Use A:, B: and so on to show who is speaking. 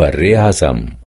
A: బర్రె ఆజం